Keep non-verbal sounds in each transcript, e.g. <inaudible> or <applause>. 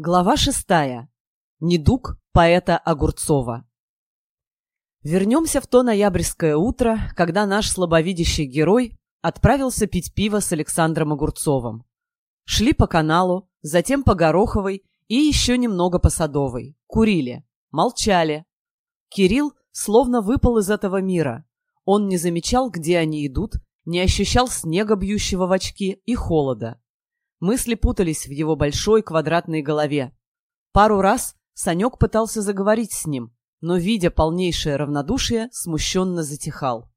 Глава шестая. Недуг поэта Огурцова. Вернемся в то ноябрьское утро, когда наш слабовидящий герой отправился пить пиво с Александром Огурцовым. Шли по каналу, затем по Гороховой и еще немного по Садовой. Курили, молчали. Кирилл словно выпал из этого мира. Он не замечал, где они идут, не ощущал снега, бьющего в очки, и холода. Мысли путались в его большой квадратной голове. Пару раз Санек пытался заговорить с ним, но, видя полнейшее равнодушие, смущенно затихал.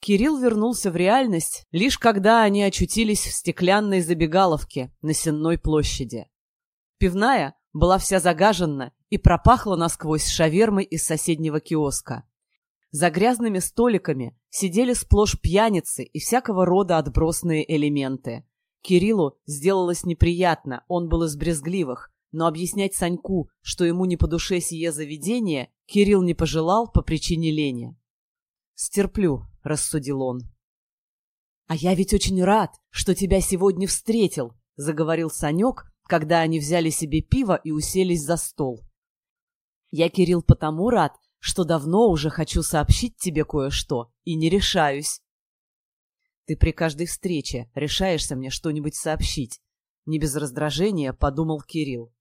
Кирилл вернулся в реальность, лишь когда они очутились в стеклянной забегаловке на Сенной площади. Пивная была вся загажена и пропахла насквозь шавермой из соседнего киоска. За грязными столиками сидели сплошь пьяницы и всякого рода отбросные элементы. Кириллу сделалось неприятно, он был из брезгливых, но объяснять Саньку, что ему не по душе сие заведение, Кирилл не пожелал по причине лени. «Стерплю», — рассудил он. «А я ведь очень рад, что тебя сегодня встретил», — заговорил Санек, когда они взяли себе пиво и уселись за стол. «Я, Кирилл, потому рад, что давно уже хочу сообщить тебе кое-что и не решаюсь. Ты при каждой встрече решаешься мне что-нибудь сообщить. Не без раздражения подумал Кирилл.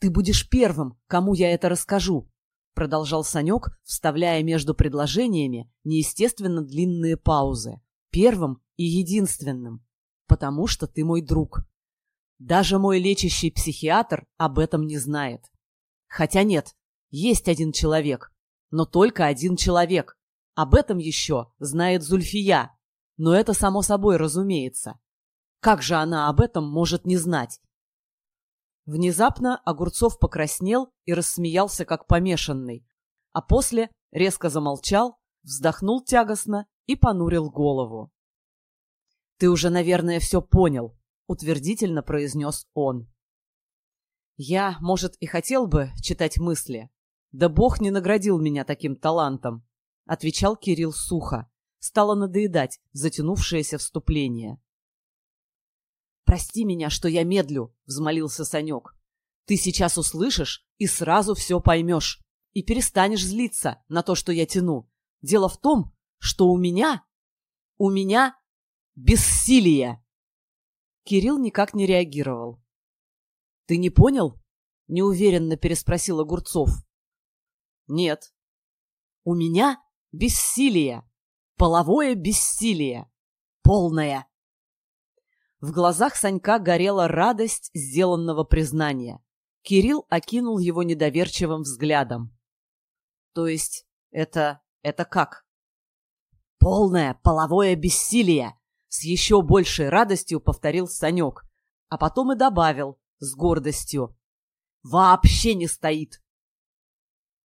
Ты будешь первым, кому я это расскажу, продолжал Санек, вставляя между предложениями неестественно длинные паузы. Первым и единственным. Потому что ты мой друг. Даже мой лечащий психиатр об этом не знает. Хотя нет, есть один человек. Но только один человек. Об этом еще знает Зульфия, но это само собой разумеется. Как же она об этом может не знать? Внезапно Огурцов покраснел и рассмеялся, как помешанный, а после резко замолчал, вздохнул тягостно и понурил голову. «Ты уже, наверное, все понял», — утвердительно произнес он. «Я, может, и хотел бы читать мысли, да Бог не наградил меня таким талантом», — отвечал Кирилл сухо стало надоедать затянувшееся вступление. «Прости меня, что я медлю», — взмолился Санек. «Ты сейчас услышишь и сразу все поймешь, и перестанешь злиться на то, что я тяну. Дело в том, что у меня... у меня бессилие!» Кирилл никак не реагировал. «Ты не понял?» — неуверенно переспросил Огурцов. «Нет». «У меня бессилие!» Половое бессилие. Полное. В глазах Санька горела радость сделанного признания. Кирилл окинул его недоверчивым взглядом. То есть это... это как? Полное половое бессилие! С еще большей радостью повторил Санек, а потом и добавил с гордостью. Вообще не стоит!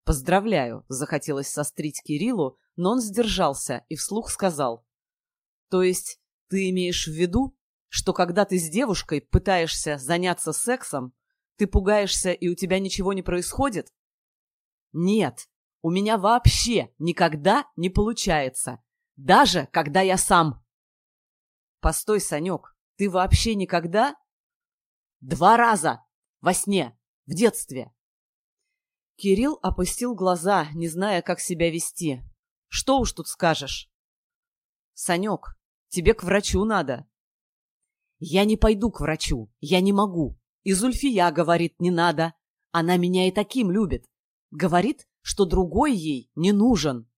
Поздравляю, захотелось сострить Кириллу, но он сдержался и вслух сказал. «То есть ты имеешь в виду, что когда ты с девушкой пытаешься заняться сексом, ты пугаешься и у тебя ничего не происходит?» «Нет, у меня вообще никогда не получается, даже когда я сам». «Постой, Санек, ты вообще никогда?» «Два раза! Во сне! В детстве!» Кирилл опустил глаза, не зная, как себя вести. Что уж тут скажешь? Санек, тебе к врачу надо. Я не пойду к врачу, я не могу. И Зульфия говорит, не надо. Она меня и таким любит. Говорит, что другой ей не нужен.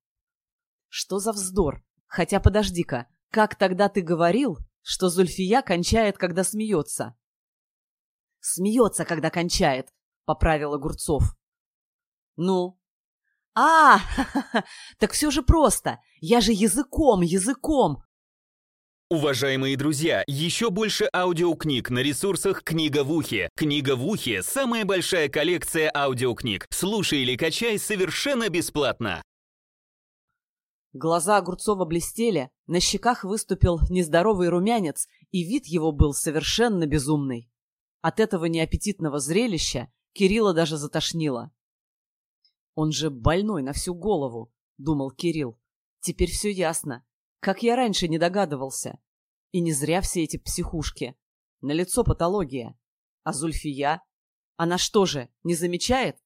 Что за вздор? Хотя подожди-ка, как тогда ты говорил, что Зульфия кончает, когда смеется? Смеется, когда кончает, поправил Огурцов. Ну, а, <laughs> так все же просто. Я же языком, языком. Уважаемые друзья, еще больше аудиокниг на ресурсах «Книга в ухе». «Книга в ухе» — самая большая коллекция аудиокниг. Слушай или качай совершенно бесплатно. Глаза Огурцова блестели, на щеках выступил нездоровый румянец, и вид его был совершенно безумный. От этого неаппетитного зрелища Кирилла даже затошнило. Он же больной на всю голову, думал Кирилл. Теперь все ясно. Как я раньше не догадывался. И не зря все эти психушки. На лицо патология. А Зульфия? Она что же, не замечает?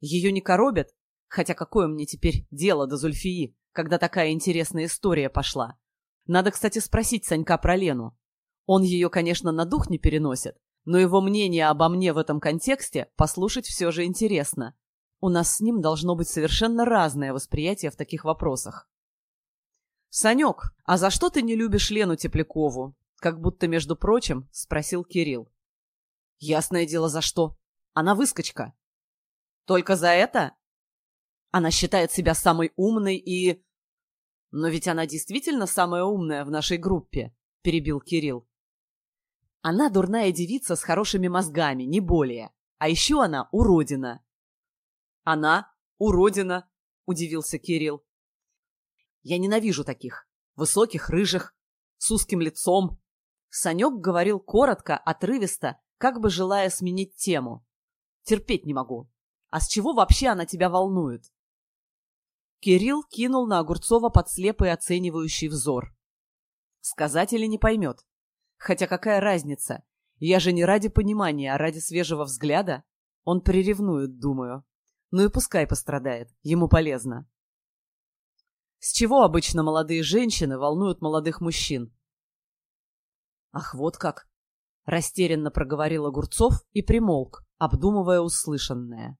Ее не коробят? Хотя какое мне теперь дело до Зульфии, когда такая интересная история пошла? Надо, кстати, спросить Санька про Лену. Он ее, конечно, на дух не переносит, но его мнение обо мне в этом контексте послушать все же интересно. У нас с ним должно быть совершенно разное восприятие в таких вопросах. «Санек, а за что ты не любишь Лену Теплякову?» Как будто, между прочим, спросил Кирилл. «Ясное дело, за что. Она выскочка». «Только за это?» «Она считает себя самой умной и...» «Но ведь она действительно самая умная в нашей группе», — перебил Кирилл. «Она дурная девица с хорошими мозгами, не более. А еще она уродина. Она уродина, удивился Кирилл. Я ненавижу таких. Высоких, рыжих, с узким лицом. Санек говорил коротко, отрывисто, как бы желая сменить тему. Терпеть не могу. А с чего вообще она тебя волнует? Кирилл кинул на Огурцова подслепый оценивающий взор. Сказать или не поймет. Хотя какая разница? Я же не ради понимания, а ради свежего взгляда. Он приревнует, думаю. Ну и пускай пострадает, ему полезно. С чего обычно молодые женщины волнуют молодых мужчин? Ах, вот как! Растерянно проговорил Огурцов и примолк, обдумывая услышанное.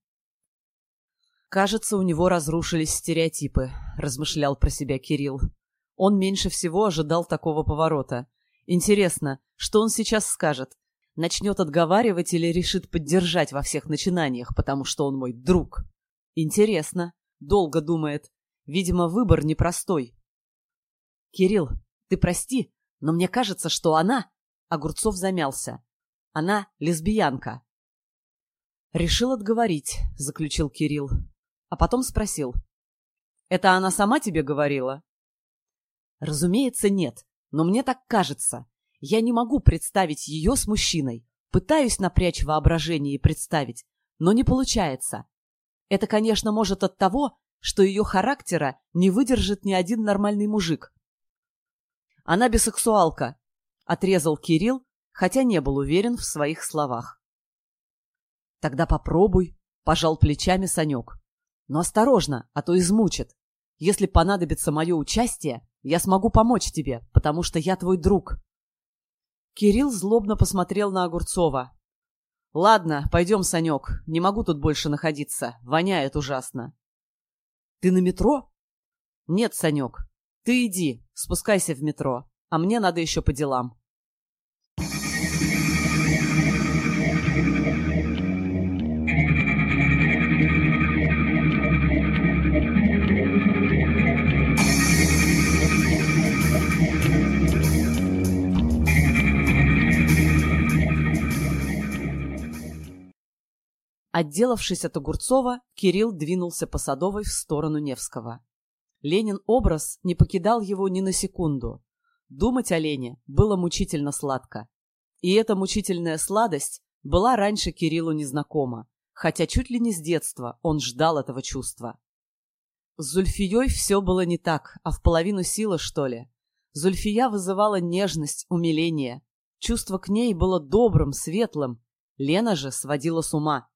«Кажется, у него разрушились стереотипы», — размышлял про себя Кирилл. Он меньше всего ожидал такого поворота. Интересно, что он сейчас скажет? Начнет отговаривать или решит поддержать во всех начинаниях, потому что он мой друг. Интересно. Долго думает. Видимо, выбор непростой. Кирилл, ты прости, но мне кажется, что она... Огурцов замялся. Она лесбиянка. Решил отговорить, заключил Кирилл. А потом спросил. Это она сама тебе говорила? Разумеется, нет, но мне так кажется. Я не могу представить ее с мужчиной. Пытаюсь напрячь воображение и представить, но не получается. Это, конечно, может от того, что ее характера не выдержит ни один нормальный мужик. Она бисексуалка, отрезал Кирилл, хотя не был уверен в своих словах. Тогда попробуй, пожал плечами Санек. Но осторожно, а то измучит. Если понадобится мое участие, я смогу помочь тебе, потому что я твой друг. Кирилл злобно посмотрел на Огурцова. «Ладно, пойдем, Санек. Не могу тут больше находиться. Воняет ужасно». «Ты на метро?» «Нет, Санек. Ты иди, спускайся в метро. А мне надо еще по делам». Отделавшись от Огурцова, Кирилл двинулся по Садовой в сторону Невского. Ленин образ не покидал его ни на секунду. Думать о Лене было мучительно сладко. И эта мучительная сладость была раньше Кириллу незнакома, хотя чуть ли не с детства он ждал этого чувства. С Зульфией все было не так, а в половину силы, что ли. Зульфия вызывала нежность, умиление. Чувство к ней было добрым, светлым. Лена же сводила с ума.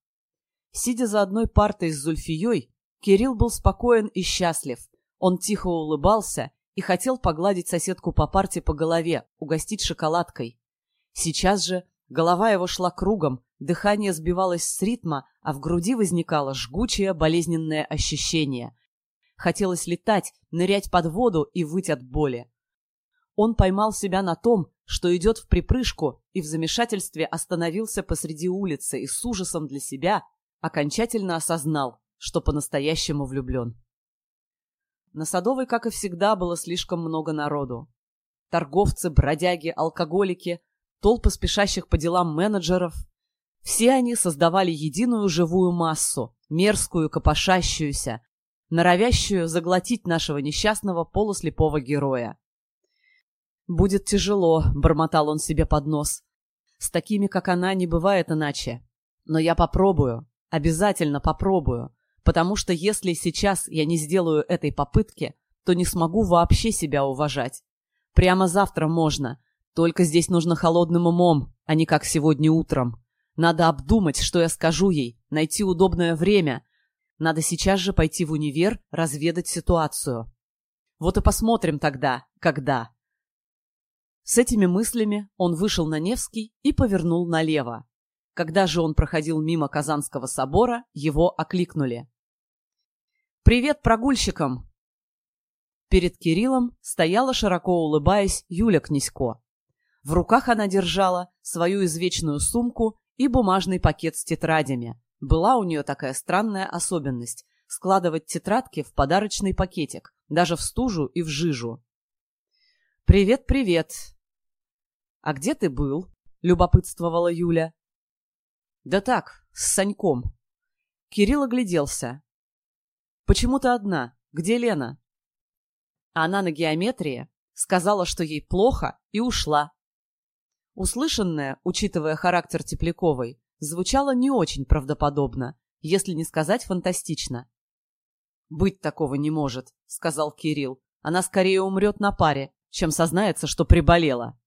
Сидя за одной партой с Зульфией, Кирилл был спокоен и счастлив. Он тихо улыбался и хотел погладить соседку по парте по голове, угостить шоколадкой. Сейчас же голова его шла кругом, дыхание сбивалось с ритма, а в груди возникало жгучее болезненное ощущение. Хотелось летать, нырять под воду и выть от боли. Он поймал себя на том, что идет в припрыжку, и в замешательстве остановился посреди улицы и с ужасом для себя окончательно осознал, что по-настоящему влюблен. На Садовой, как и всегда, было слишком много народу. Торговцы, бродяги, алкоголики, толпы спешащих по делам менеджеров. Все они создавали единую живую массу, мерзкую, копошащуюся, норовящую заглотить нашего несчастного полуслепого героя. «Будет тяжело», — бормотал он себе под нос. «С такими, как она, не бывает иначе. Но я попробую. Обязательно попробую, потому что если сейчас я не сделаю этой попытки, то не смогу вообще себя уважать. Прямо завтра можно, только здесь нужно холодным умом, а не как сегодня утром. Надо обдумать, что я скажу ей, найти удобное время. Надо сейчас же пойти в универ, разведать ситуацию. Вот и посмотрим тогда, когда. С этими мыслями он вышел на Невский и повернул налево. Когда же он проходил мимо Казанского собора, его окликнули. «Привет прогульщикам!» Перед Кириллом стояла, широко улыбаясь, Юля Князько. В руках она держала свою извечную сумку и бумажный пакет с тетрадями. Была у нее такая странная особенность – складывать тетрадки в подарочный пакетик, даже в стужу и в жижу. «Привет, привет!» «А где ты был?» – любопытствовала Юля. «Да так, с Саньком». Кирилл огляделся. «Почему ты одна? Где Лена?» Она на геометрии сказала, что ей плохо, и ушла. Услышанное, учитывая характер Тепляковой, звучало не очень правдоподобно, если не сказать фантастично. «Быть такого не может», — сказал Кирилл. «Она скорее умрет на паре, чем сознается, что приболела».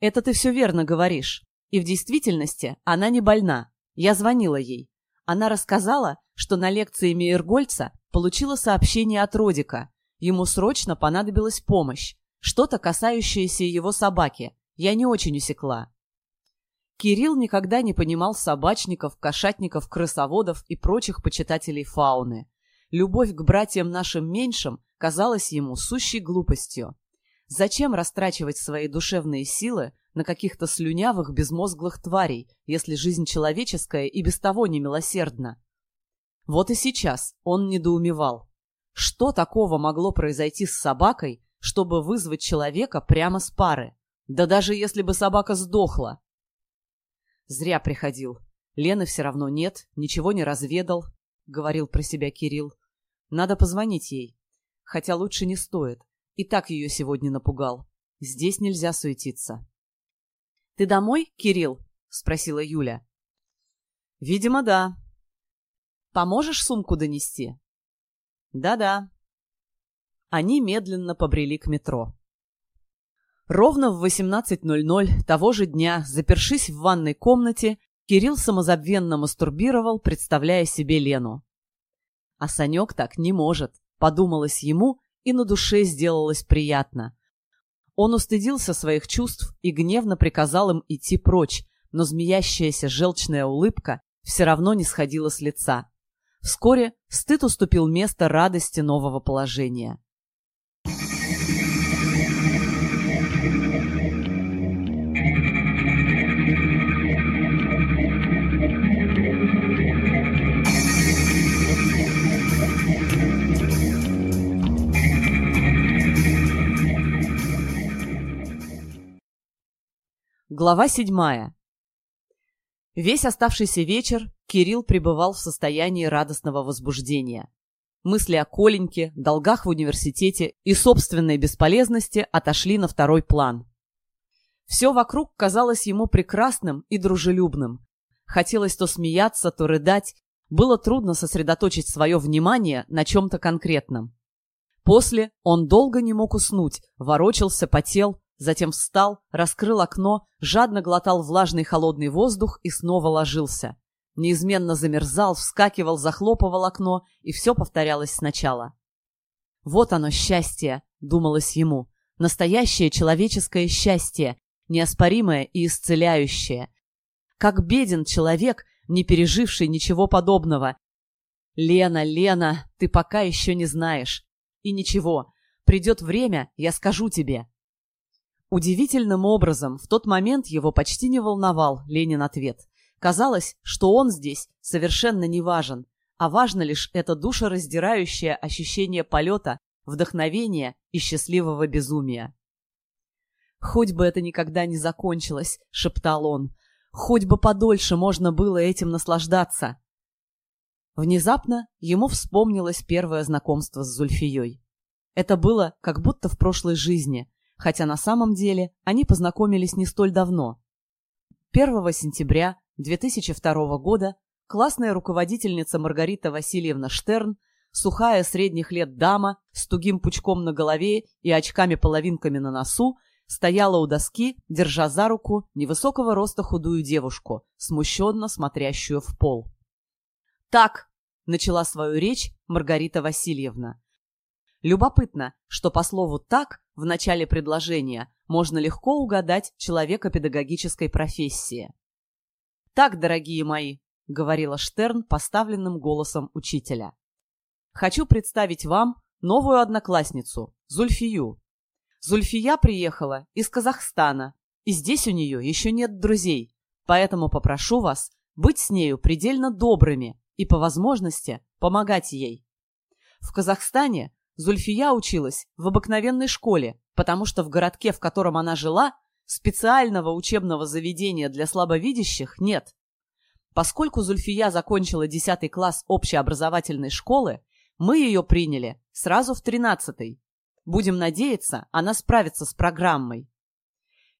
«Это ты все верно говоришь. И в действительности она не больна. Я звонила ей. Она рассказала, что на лекции Мейергольца получила сообщение от Родика. Ему срочно понадобилась помощь. Что-то касающееся его собаки. Я не очень усекла. Кирилл никогда не понимал собачников, кошатников, крысоводов и прочих почитателей фауны. Любовь к братьям нашим меньшим казалась ему сущей глупостью. Зачем растрачивать свои душевные силы на каких-то слюнявых, безмозглых тварей, если жизнь человеческая и без того немилосердна? Вот и сейчас он недоумевал. Что такого могло произойти с собакой, чтобы вызвать человека прямо с пары? Да даже если бы собака сдохла. Зря приходил. Лены все равно нет, ничего не разведал, — говорил про себя Кирилл. Надо позвонить ей. Хотя лучше не стоит. И так ее сегодня напугал. Здесь нельзя суетиться. — Ты домой, Кирилл? — спросила Юля. — Видимо, да. — Поможешь сумку донести? Да — Да-да. Они медленно побрели к метро. Ровно в 18.00 того же дня, запершись в ванной комнате, Кирилл самозабвенно мастурбировал, представляя себе Лену. А Санек так не может, подумалось ему, и на душе сделалось приятно. Он устыдился своих чувств и гневно приказал им идти прочь, но змеящаяся желчная улыбка все равно не сходила с лица. Вскоре стыд уступил место радости нового положения. Глава седьмая. Весь оставшийся вечер Кирилл пребывал в состоянии радостного возбуждения. Мысли о Коленьке, долгах в университете и собственной бесполезности отошли на второй план. Все вокруг казалось ему прекрасным и дружелюбным. Хотелось то смеяться, то рыдать. Было трудно сосредоточить свое внимание на чем-то конкретном. После он долго не мог уснуть, ворочался, потел, Затем встал, раскрыл окно, жадно глотал влажный холодный воздух и снова ложился. Неизменно замерзал, вскакивал, захлопывал окно, и все повторялось сначала. «Вот оно, счастье!» — думалось ему. «Настоящее человеческое счастье, неоспоримое и исцеляющее. Как беден человек, не переживший ничего подобного. Лена, Лена, ты пока еще не знаешь. И ничего, придет время, я скажу тебе». Удивительным образом в тот момент его почти не волновал Ленин ответ. Казалось, что он здесь совершенно не важен, а важно лишь это душераздирающее ощущение полета, вдохновения и счастливого безумия. «Хоть бы это никогда не закончилось», — шептал он, — «хоть бы подольше можно было этим наслаждаться». Внезапно ему вспомнилось первое знакомство с Зульфией. Это было как будто в прошлой жизни, хотя на самом деле они познакомились не столь давно. 1 сентября 2002 года классная руководительница Маргарита Васильевна Штерн, сухая средних лет дама с тугим пучком на голове и очками-половинками на носу, стояла у доски, держа за руку невысокого роста худую девушку, смущенно смотрящую в пол. «Так», — начала свою речь Маргарита Васильевна. Любопытно, что по слову «так» в начале предложения можно легко угадать человека педагогической профессии. «Так, дорогие мои», — говорила Штерн поставленным голосом учителя. «Хочу представить вам новую одноклассницу, Зульфию. Зульфия приехала из Казахстана, и здесь у нее еще нет друзей, поэтому попрошу вас быть с нею предельно добрыми и, по возможности, помогать ей. В Казахстане Зульфия училась в обыкновенной школе, потому что в городке, в котором она жила, специального учебного заведения для слабовидящих нет. Поскольку Зульфия закончила 10 класс общеобразовательной школы, мы ее приняли сразу в 13-й, Будем надеяться, она справится с программой.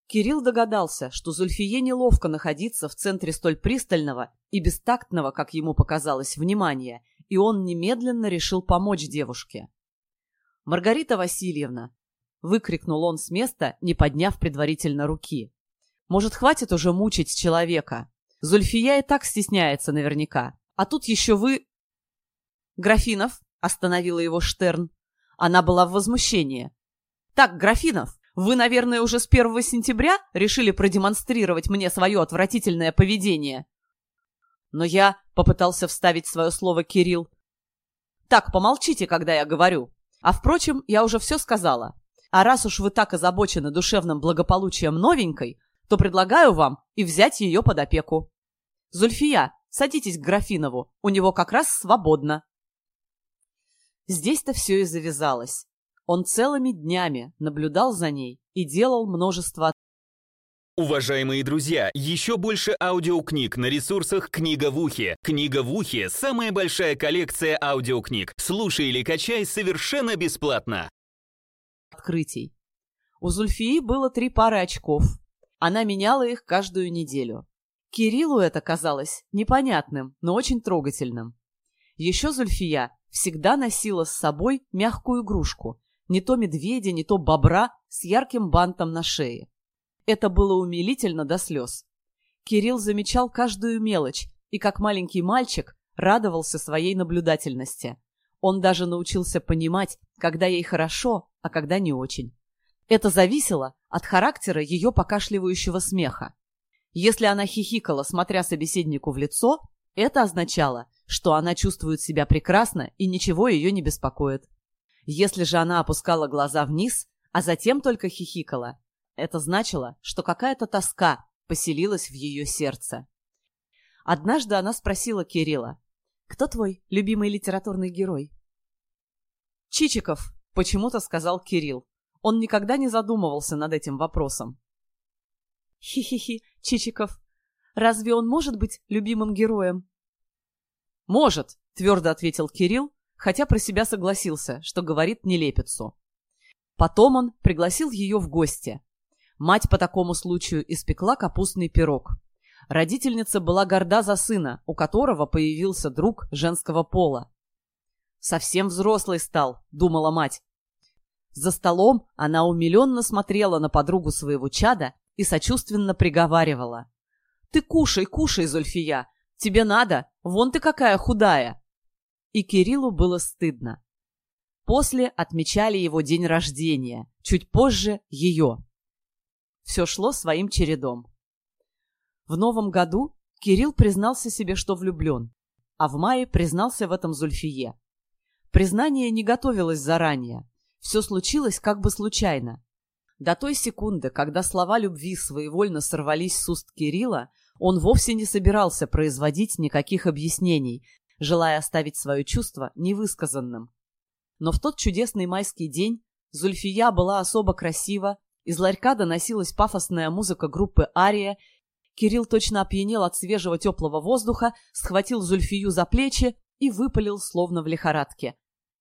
Кирилл догадался, что Зульфие неловко находиться в центре столь пристального и бестактного, как ему показалось, внимания, и он немедленно решил помочь девушке. «Маргарита Васильевна!» — выкрикнул он с места, не подняв предварительно руки. «Может, хватит уже мучить человека? Зульфия и так стесняется наверняка, а тут еще вы...» «Графинов!» — остановила его Штерн. Она была в возмущении. «Так, Графинов, вы, наверное, уже с 1 сентября решили продемонстрировать мне свое отвратительное поведение?» Но я попытался вставить свое слово Кирилл. «Так, помолчите, когда я говорю. А, впрочем, я уже все сказала. А раз уж вы так озабочены душевным благополучием новенькой, то предлагаю вам и взять ее под опеку. Зульфия, садитесь к Графинову, у него как раз свободно». Здесь-то все и завязалось. Он целыми днями наблюдал за ней и делал множество Уважаемые друзья, еще больше аудиокниг на ресурсах «Книга в ухе». «Книга в ухе» — самая большая коллекция аудиокниг. Слушай или качай совершенно бесплатно. Открытий. У Зульфии было три пары очков. Она меняла их каждую неделю. Кириллу это казалось непонятным, но очень трогательным. Еще Зульфия всегда носила с собой мягкую игрушку, не то медведя, не то бобра с ярким бантом на шее. Это было умилительно до слез. Кирилл замечал каждую мелочь и, как маленький мальчик, радовался своей наблюдательности. Он даже научился понимать, когда ей хорошо, а когда не очень. Это зависело от характера ее покашливающего смеха. Если она хихикала, смотря собеседнику в лицо, это означало, что она чувствует себя прекрасно и ничего ее не беспокоит. Если же она опускала глаза вниз, а затем только хихикала, это значило, что какая-то тоска поселилась в ее сердце. Однажды она спросила Кирилла, «Кто твой любимый литературный герой?» «Чичиков», — почему-то сказал Кирилл. Он никогда не задумывался над этим вопросом. «Хи-хи-хи, Чичиков. Разве он может быть любимым героем?» «Может», — твердо ответил Кирилл, хотя про себя согласился, что говорит нелепицу. Потом он пригласил ее в гости. Мать по такому случаю испекла капустный пирог. Родительница была горда за сына, у которого появился друг женского пола. «Совсем взрослый стал», — думала мать. За столом она умиленно смотрела на подругу своего чада и сочувственно приговаривала. «Ты кушай, кушай, Зульфия, Тебе надо? Вон ты какая худая!» И Кириллу было стыдно. После отмечали его день рождения, чуть позже ее. Все шло своим чередом. В новом году Кирилл признался себе, что влюблен, а в мае признался в этом Зульфие. Признание не готовилось заранее. Все случилось как бы случайно. До той секунды, когда слова любви своевольно сорвались с уст Кирилла, он вовсе не собирался производить никаких объяснений, желая оставить свое чувство невысказанным. Но в тот чудесный майский день Зульфия была особо красива, из ларька доносилась пафосная музыка группы «Ария», Кирилл точно опьянел от свежего теплого воздуха, схватил Зульфию за плечи и выпалил, словно в лихорадке.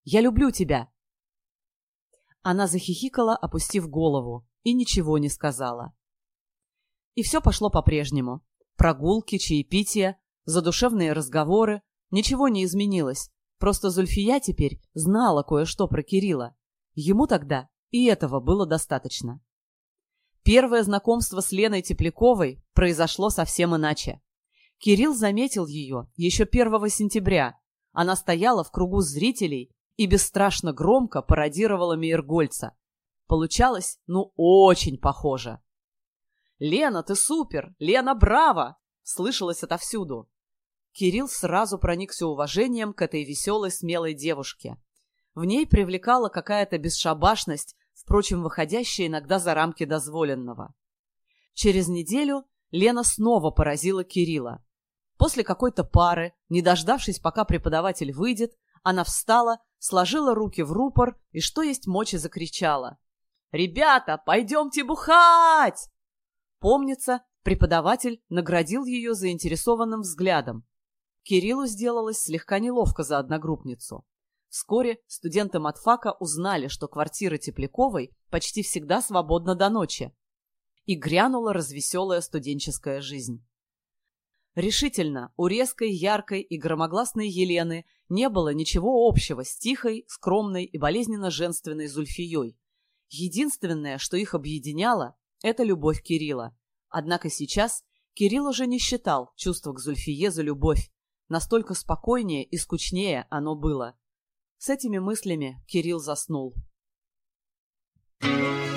«Я люблю тебя!» Она захихикала, опустив голову, и ничего не сказала. И все пошло по-прежнему. Прогулки, чаепития, задушевные разговоры. Ничего не изменилось. Просто Зульфия теперь знала кое-что про Кирилла. Ему тогда и этого было достаточно. Первое знакомство с Леной Тепляковой произошло совсем иначе. Кирилл заметил ее еще 1 сентября. Она стояла в кругу зрителей и бесстрашно громко пародировала Мейергольца. Получалось, ну, очень похоже. «Лена, ты супер! Лена, браво!» слышалось отовсюду. Кирилл сразу проникся уважением к этой веселой, смелой девушке. В ней привлекала какая-то бесшабашность, впрочем, выходящая иногда за рамки дозволенного. Через неделю Лена снова поразила Кирилла. После какой-то пары, не дождавшись, пока преподаватель выйдет, она встала, сложила руки в рупор и, что есть мочи, закричала. «Ребята, пойдемте бухать!» Помнится, преподаватель наградил ее заинтересованным взглядом. Кириллу сделалось слегка неловко за одногруппницу. Вскоре студенты матфака узнали, что квартира Тепляковой почти всегда свободна до ночи. И грянула развеселая студенческая жизнь. Решительно, у резкой, яркой и громогласной Елены не было ничего общего с тихой, скромной и болезненно женственной Зульфией. Единственное, что их объединяло, это любовь Кирилла. Однако сейчас Кирилл уже не считал чувства к Зульфие за любовь. Настолько спокойнее и скучнее оно было. С этими мыслями Кирилл заснул. Thank you.